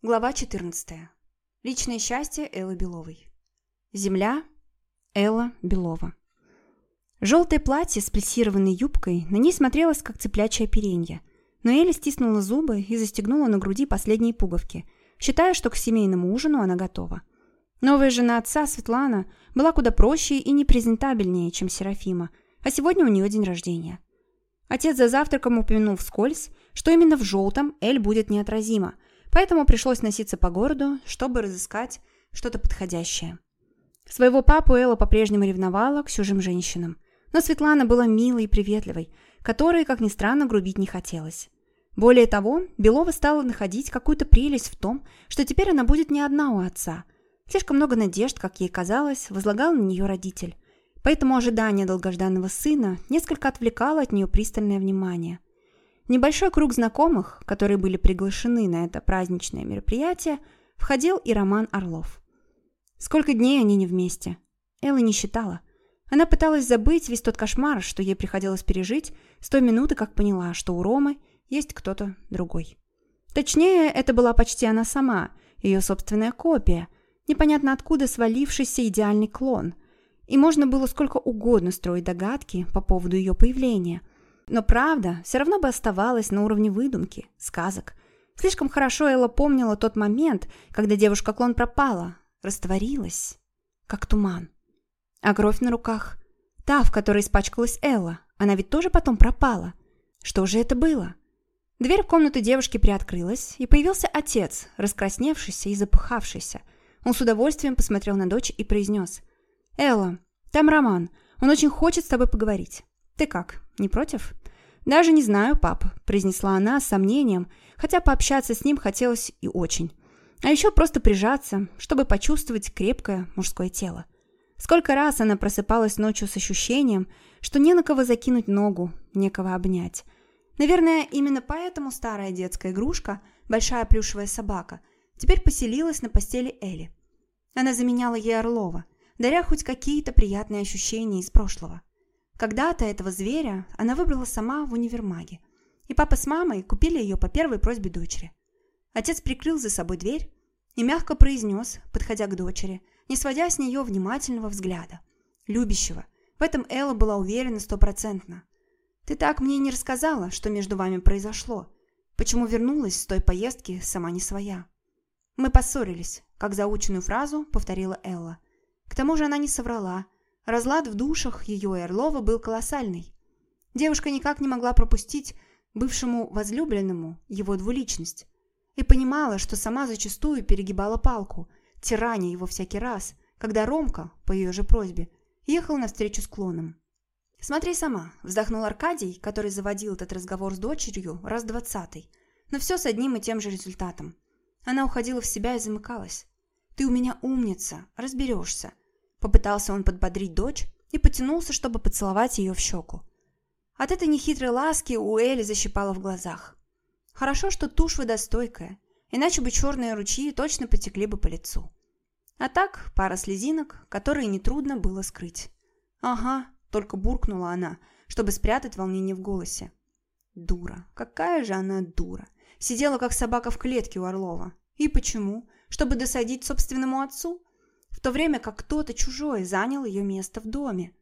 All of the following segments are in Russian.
Глава 14. Личное счастье Эллы Беловой. Земля. Элла Белова. Желтое платье с плессированной юбкой на ней смотрелось, как цыплячье оперенье. Но Элли стиснула зубы и застегнула на груди последние пуговки, считая, что к семейному ужину она готова. Новая жена отца, Светлана, была куда проще и непрезентабельнее, чем Серафима, а сегодня у нее день рождения. Отец за завтраком упомянул вскользь, что именно в желтом Эль будет неотразима – Поэтому пришлось носиться по городу, чтобы разыскать что-то подходящее. Своего папу Элла по-прежнему ревновала к чужим женщинам. Но Светлана была милой и приветливой, которой, как ни странно, грубить не хотелось. Более того, Белова стала находить какую-то прелесть в том, что теперь она будет не одна у отца. Слишком много надежд, как ей казалось, возлагал на нее родитель. Поэтому ожидание долгожданного сына несколько отвлекало от нее пристальное внимание – небольшой круг знакомых, которые были приглашены на это праздничное мероприятие, входил и Роман Орлов. Сколько дней они не вместе? Элла не считала. Она пыталась забыть весь тот кошмар, что ей приходилось пережить с той минуты, как поняла, что у Ромы есть кто-то другой. Точнее, это была почти она сама, ее собственная копия, непонятно откуда свалившийся идеальный клон. И можно было сколько угодно строить догадки по поводу ее появления – но правда все равно бы оставалась на уровне выдумки, сказок. Слишком хорошо Элла помнила тот момент, когда девушка-клон пропала, растворилась, как туман. А кровь на руках, та, в которой испачкалась Элла, она ведь тоже потом пропала. Что же это было? Дверь в комнату девушки приоткрылась, и появился отец, раскрасневшийся и запыхавшийся. Он с удовольствием посмотрел на дочь и произнес. «Элла, там Роман. Он очень хочет с тобой поговорить. Ты как, не против?» «Даже не знаю, пап», – произнесла она с сомнением, хотя пообщаться с ним хотелось и очень. А еще просто прижаться, чтобы почувствовать крепкое мужское тело. Сколько раз она просыпалась ночью с ощущением, что не на кого закинуть ногу, некого обнять. Наверное, именно поэтому старая детская игрушка, большая плюшевая собака, теперь поселилась на постели Элли. Она заменяла ей Орлова, даря хоть какие-то приятные ощущения из прошлого. Когда-то этого зверя она выбрала сама в универмаге, и папа с мамой купили ее по первой просьбе дочери. Отец прикрыл за собой дверь и мягко произнес, подходя к дочери, не сводя с нее внимательного взгляда. Любящего. В этом Элла была уверена стопроцентно. «Ты так мне не рассказала, что между вами произошло. Почему вернулась с той поездки сама не своя?» «Мы поссорились», как заученную фразу повторила Элла. К тому же она не соврала – Разлад в душах ее и Орлова был колоссальный. Девушка никак не могла пропустить бывшему возлюбленному его двуличность и понимала, что сама зачастую перегибала палку, тираня его всякий раз, когда Ромка, по ее же просьбе, ехал навстречу клоном. «Смотри сама», – вздохнул Аркадий, который заводил этот разговор с дочерью раз двадцатый, но все с одним и тем же результатом. Она уходила в себя и замыкалась. «Ты у меня умница, разберешься. Попытался он подбодрить дочь и потянулся, чтобы поцеловать ее в щеку. От этой нехитрой ласки у Эли защипало в глазах. Хорошо, что тушь водостойкая, иначе бы черные ручьи точно потекли бы по лицу. А так пара слезинок, которые нетрудно было скрыть. «Ага», — только буркнула она, чтобы спрятать волнение в голосе. Дура, какая же она дура. Сидела, как собака в клетке у Орлова. И почему? Чтобы досадить собственному отцу? В то время как кто-то чужой занял ее место в доме.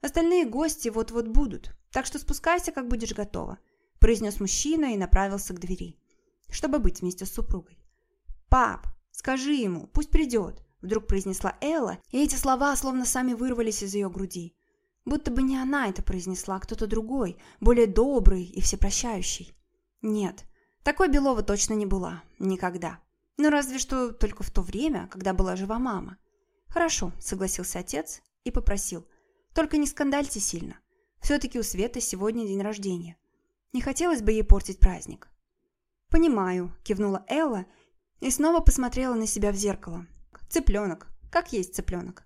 Остальные гости вот-вот будут, так что спускайся, как будешь готова», – произнес мужчина и направился к двери, чтобы быть вместе с супругой. «Пап, скажи ему, пусть придет», – вдруг произнесла Элла, и эти слова словно сами вырвались из ее груди. Будто бы не она это произнесла, а кто-то другой, более добрый и всепрощающий. Нет, такой Белова точно не была. Никогда. Ну, разве что только в то время, когда была жива мама. «Хорошо», — согласился отец и попросил. «Только не скандальте сильно. Все-таки у Светы сегодня день рождения. Не хотелось бы ей портить праздник». «Понимаю», — кивнула Элла и снова посмотрела на себя в зеркало. «Цыпленок. Как есть цыпленок».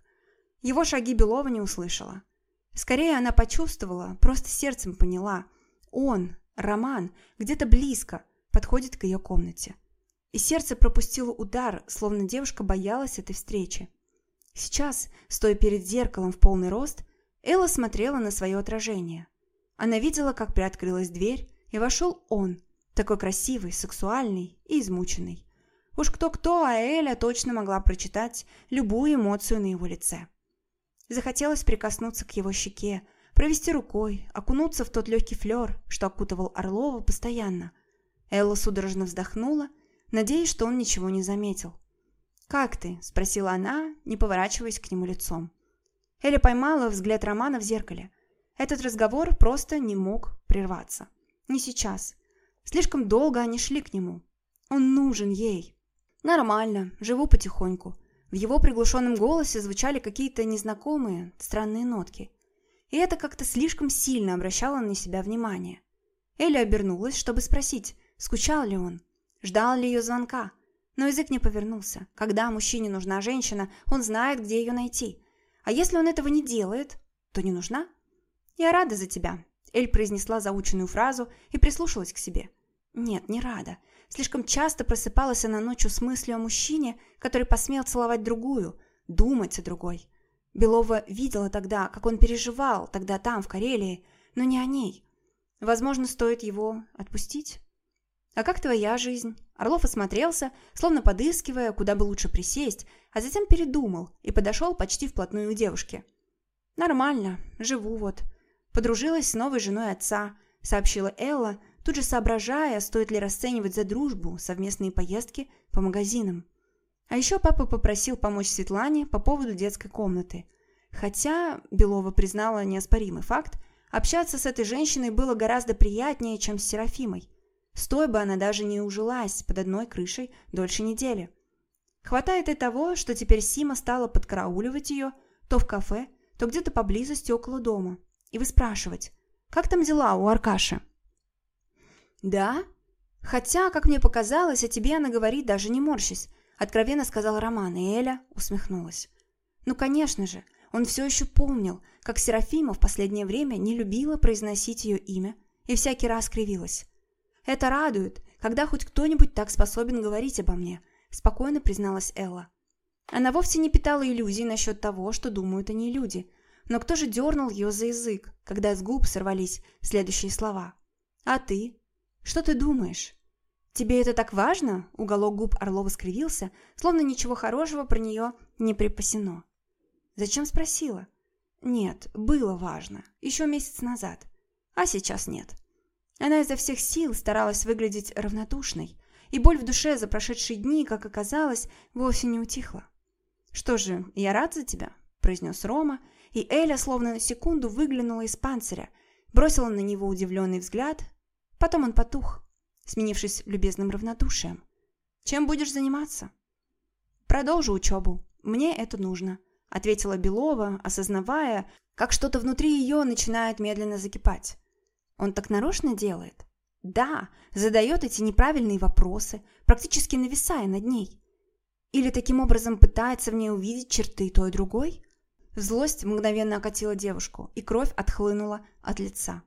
Его шаги Белова не услышала. Скорее она почувствовала, просто сердцем поняла. Он, Роман, где-то близко, подходит к ее комнате. И сердце пропустило удар, словно девушка боялась этой встречи. Сейчас, стоя перед зеркалом в полный рост, Элла смотрела на свое отражение. Она видела, как приоткрылась дверь, и вошел он, такой красивый, сексуальный и измученный. Уж кто-кто, а Эля точно могла прочитать любую эмоцию на его лице. Захотелось прикоснуться к его щеке, провести рукой, окунуться в тот легкий флер, что окутывал Орлова постоянно. Элла судорожно вздохнула, надеясь, что он ничего не заметил. «Как ты?» – спросила она, не поворачиваясь к нему лицом. Эля поймала взгляд Романа в зеркале. Этот разговор просто не мог прерваться. Не сейчас. Слишком долго они шли к нему. Он нужен ей. Нормально, живу потихоньку. В его приглушенном голосе звучали какие-то незнакомые, странные нотки. И это как-то слишком сильно обращало на себя внимание. Эля обернулась, чтобы спросить, скучал ли он, ждал ли ее звонка. Но язык не повернулся. Когда мужчине нужна женщина, он знает, где ее найти. А если он этого не делает, то не нужна. «Я рада за тебя», — Эль произнесла заученную фразу и прислушалась к себе. Нет, не рада. Слишком часто просыпалась она ночью с мыслью о мужчине, который посмел целовать другую, думать о другой. Белова видела тогда, как он переживал, тогда там, в Карелии, но не о ней. Возможно, стоит его отпустить? «А как твоя жизнь?» Орлов осмотрелся, словно подыскивая, куда бы лучше присесть, а затем передумал и подошел почти вплотную к девушке. «Нормально, живу вот. Подружилась с новой женой отца», — сообщила Элла, тут же соображая, стоит ли расценивать за дружбу совместные поездки по магазинам. А еще папа попросил помочь Светлане по поводу детской комнаты. Хотя, Белова признала неоспоримый факт, общаться с этой женщиной было гораздо приятнее, чем с Серафимой. С той бы она даже не ужилась под одной крышей дольше недели. Хватает и того, что теперь Сима стала подкарауливать ее то в кафе, то где-то поблизости около дома, и выспрашивать, как там дела у Аркаши. «Да? Хотя, как мне показалось, о тебе она говорит, даже не морщись», откровенно сказал Роман, и Эля усмехнулась. «Ну, конечно же, он все еще помнил, как Серафима в последнее время не любила произносить ее имя и всякий раз кривилась. «Это радует, когда хоть кто-нибудь так способен говорить обо мне», спокойно призналась Элла. Она вовсе не питала иллюзий насчет того, что думают они люди. Но кто же дернул ее за язык, когда с губ сорвались следующие слова? «А ты? Что ты думаешь?» «Тебе это так важно?» Уголок губ Орлова скривился, словно ничего хорошего про нее не припасено. «Зачем спросила?» «Нет, было важно. Еще месяц назад. А сейчас нет». Она изо всех сил старалась выглядеть равнодушной, и боль в душе за прошедшие дни, как оказалось, вовсе не утихла. «Что же, я рад за тебя», – произнес Рома, и Эля словно на секунду выглянула из панциря, бросила на него удивленный взгляд, Потом он потух, сменившись любезным равнодушием. «Чем будешь заниматься?» «Продолжу учебу. Мне это нужно», — ответила Белова, осознавая, как что-то внутри ее начинает медленно закипать. «Он так нарочно делает?» «Да, задает эти неправильные вопросы, практически нависая над ней. Или таким образом пытается в ней увидеть черты той и другой?» Злость мгновенно окатила девушку, и кровь отхлынула от лица.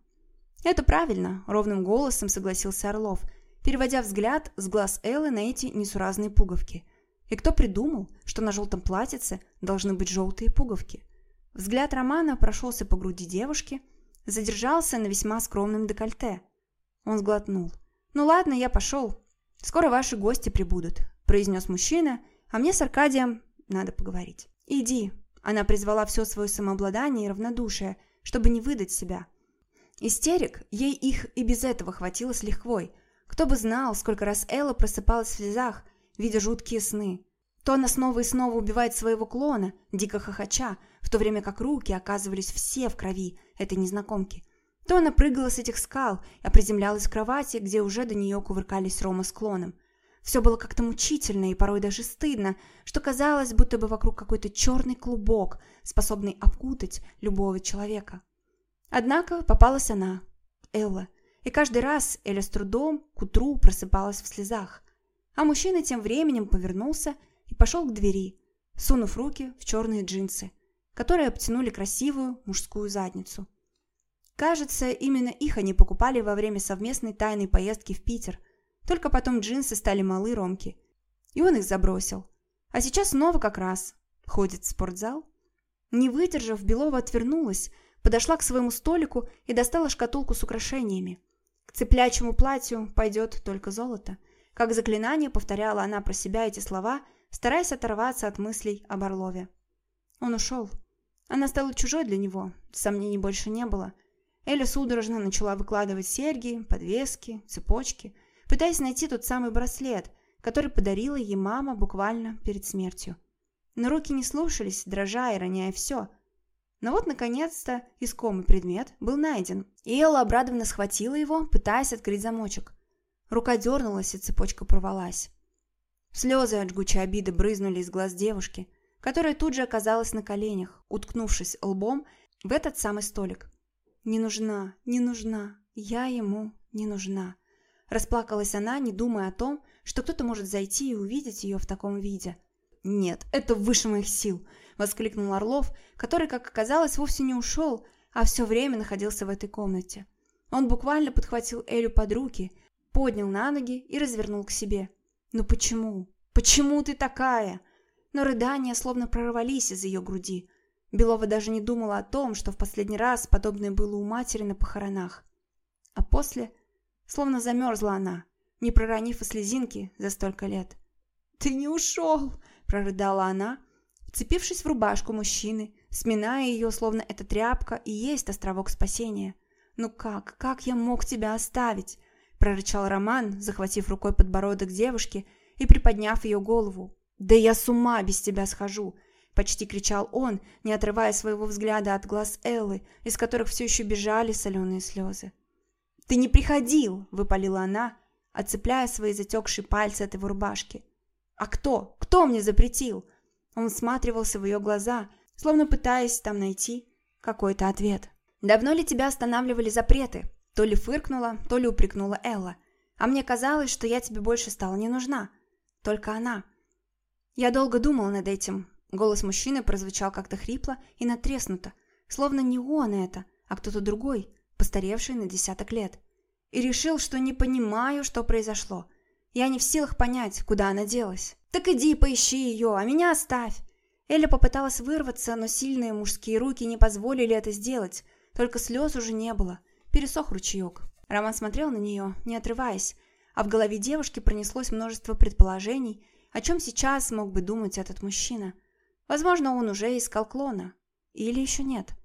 «Это правильно», — ровным голосом согласился Орлов, переводя взгляд с глаз Эллы на эти несуразные пуговки. «И кто придумал, что на желтом платьице должны быть желтые пуговки?» Взгляд Романа прошелся по груди девушки, задержался на весьма скромном декольте. Он сглотнул. «Ну ладно, я пошел. Скоро ваши гости прибудут», — произнес мужчина, «а мне с Аркадием надо поговорить». «Иди», — она призвала все свое самообладание и равнодушие, чтобы не выдать себя — Истерик, ей их и без этого хватило с лихвой. Кто бы знал, сколько раз Элла просыпалась в слезах, видя жуткие сны. То она снова и снова убивает своего клона, дико хохоча, в то время как руки оказывались все в крови этой незнакомки. То она прыгала с этих скал, а приземлялась в кровати, где уже до нее кувыркались Рома с клоном. Все было как-то мучительно и порой даже стыдно, что казалось, будто бы вокруг какой-то черный клубок, способный окутать любого человека. Однако попалась она, Элла, и каждый раз Эля с трудом к утру просыпалась в слезах. А мужчина тем временем повернулся и пошел к двери, сунув руки в черные джинсы, которые обтянули красивую мужскую задницу. Кажется, именно их они покупали во время совместной тайной поездки в Питер. Только потом джинсы стали малы Ромки. И он их забросил. А сейчас снова как раз ходит в спортзал. Не выдержав, Белова отвернулась, подошла к своему столику и достала шкатулку с украшениями. К цеплячему платью пойдет только золото. Как заклинание повторяла она про себя эти слова, стараясь оторваться от мыслей об Орлове. Он ушел. Она стала чужой для него, сомнений больше не было. Эля судорожно начала выкладывать серьги, подвески, цепочки, пытаясь найти тот самый браслет, который подарила ей мама буквально перед смертью. Но руки не слушались, дрожа и роняя все. Но вот, наконец-то, искомый предмет был найден, и Элла обрадованно схватила его, пытаясь открыть замочек. Рука дернулась, и цепочка порвалась. Слезы от жгучей обиды брызнули из глаз девушки, которая тут же оказалась на коленях, уткнувшись лбом в этот самый столик. «Не нужна, не нужна, я ему не нужна». Расплакалась она, не думая о том, что кто-то может зайти и увидеть ее в таком виде. «Нет, это выше моих сил!» – воскликнул Орлов, который, как оказалось, вовсе не ушел, а все время находился в этой комнате. Он буквально подхватил Элю под руки, поднял на ноги и развернул к себе. «Ну почему? Почему ты такая?» Но рыдания словно прорвались из ее груди. Белова даже не думала о том, что в последний раз подобное было у матери на похоронах. А после, словно замерзла она, не проронив и слезинки за столько лет. «Ты не ушел!» – прорыдала она, вцепившись в рубашку мужчины, сминая ее, словно эта тряпка и есть островок спасения. «Ну как, как я мог тебя оставить?» – прорычал Роман, захватив рукой подбородок девушки и приподняв ее голову. «Да я с ума без тебя схожу!» – почти кричал он, не отрывая своего взгляда от глаз Эллы, из которых все еще бежали соленые слезы. «Ты не приходил!» – выпалила она, отцепляя свои затекшие пальцы от его рубашки. «А кто? Кто мне запретил?» Он всматривался в ее глаза, словно пытаясь там найти какой-то ответ. «Давно ли тебя останавливали запреты?» То ли фыркнула, то ли упрекнула Элла. «А мне казалось, что я тебе больше стала не нужна. Только она». Я долго думал над этим. Голос мужчины прозвучал как-то хрипло и натреснуто, словно не он это, а кто-то другой, постаревший на десяток лет и решил, что не понимаю, что произошло. Я не в силах понять, куда она делась. «Так иди, поищи ее, а меня оставь!» Эля попыталась вырваться, но сильные мужские руки не позволили это сделать. Только слез уже не было. Пересох ручеек. Роман смотрел на нее, не отрываясь, а в голове девушки пронеслось множество предположений, о чем сейчас мог бы думать этот мужчина. Возможно, он уже искал клона. Или еще нет.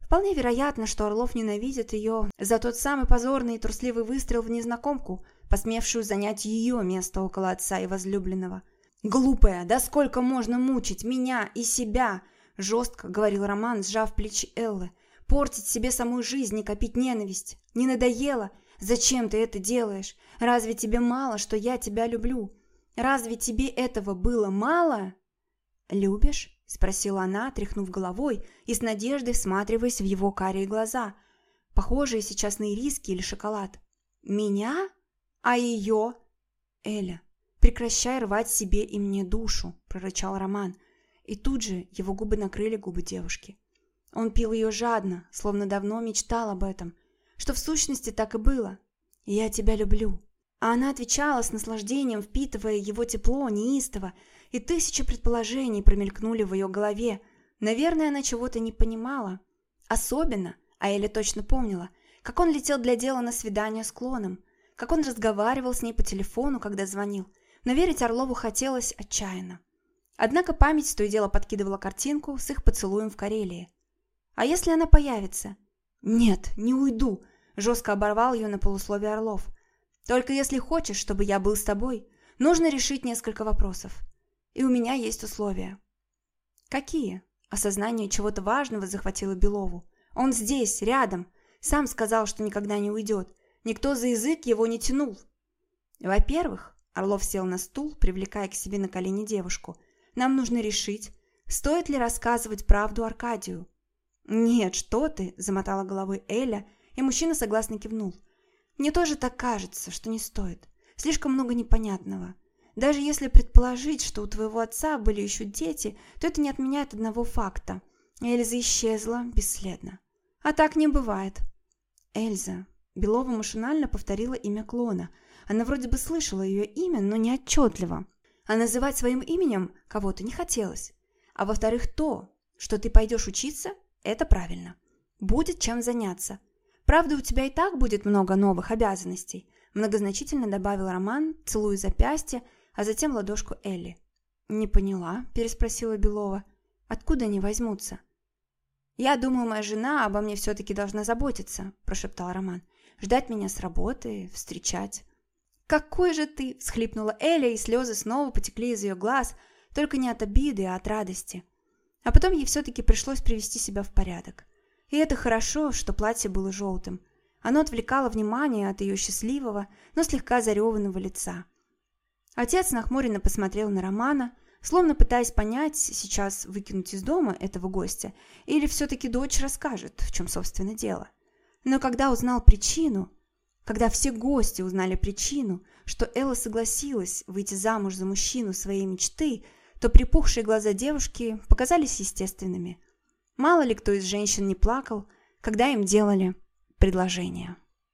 Вполне вероятно, что Орлов ненавидит ее за тот самый позорный и трусливый выстрел в незнакомку, посмевшую занять ее место около отца и возлюбленного. «Глупая, да сколько можно мучить меня и себя?» – жестко говорил Роман, сжав плечи Эллы. «Портить себе саму жизнь и копить ненависть. Не надоело? Зачем ты это делаешь? Разве тебе мало, что я тебя люблю? Разве тебе этого было мало?» «Любишь?» – спросила она, тряхнув головой и с надеждой всматриваясь в его карие глаза, похожие сейчас на ириски или шоколад. «Меня? А ее?» «Эля, прекращай рвать себе и мне душу», – прорычал Роман. И тут же его губы накрыли губы девушки. Он пил ее жадно, словно давно мечтал об этом, что в сущности так и было. «Я тебя люблю». А она отвечала с наслаждением, впитывая его тепло, неистово, и тысячи предположений промелькнули в ее голове. Наверное, она чего-то не понимала. Особенно, а Эля точно помнила, как он летел для дела на свидание с клоном, как он разговаривал с ней по телефону, когда звонил. Но верить Орлову хотелось отчаянно. Однако память то и дело подкидывала картинку с их поцелуем в Карелии. «А если она появится?» «Нет, не уйду», – жестко оборвал ее на полусловие Орлов. «Только если хочешь, чтобы я был с тобой, нужно решить несколько вопросов. И у меня есть условия. Какие? Осознание чего-то важного захватило Белову. Он здесь, рядом. Сам сказал, что никогда не уйдет. Никто за язык его не тянул. Во-первых, Орлов сел на стул, привлекая к себе на колени девушку. Нам нужно решить, стоит ли рассказывать правду Аркадию. «Нет, что ты!» – замотала головой Эля, и мужчина согласно кивнул. «Мне тоже так кажется, что не стоит. Слишком много непонятного. Даже если предположить, что у твоего отца были еще дети, то это не отменяет одного факта. Эльза исчезла бесследно. А так не бывает. Эльза. Белова машинально повторила имя клона. Она вроде бы слышала ее имя, но не отчетливо. А называть своим именем кого-то не хотелось. А во-вторых, то, что ты пойдешь учиться, это правильно. Будет чем заняться. Правда, у тебя и так будет много новых обязанностей. Многозначительно добавил Роман, целуя запястье, а затем ладошку Элли. «Не поняла», – переспросила Белова. «Откуда они возьмутся?» «Я думаю, моя жена обо мне все-таки должна заботиться», – прошептал Роман. «Ждать меня с работы, встречать». «Какой же ты!» – всхлипнула Эля, и слезы снова потекли из ее глаз, только не от обиды, а от радости. А потом ей все-таки пришлось привести себя в порядок. И это хорошо, что платье было желтым. Оно отвлекало внимание от ее счастливого, но слегка зареванного лица. Отец нахмуренно посмотрел на Романа, словно пытаясь понять, сейчас выкинуть из дома этого гостя, или все-таки дочь расскажет, в чем, собственно, дело. Но когда узнал причину, когда все гости узнали причину, что Элла согласилась выйти замуж за мужчину своей мечты, то припухшие глаза девушки показались естественными. Мало ли кто из женщин не плакал, когда им делали предложение.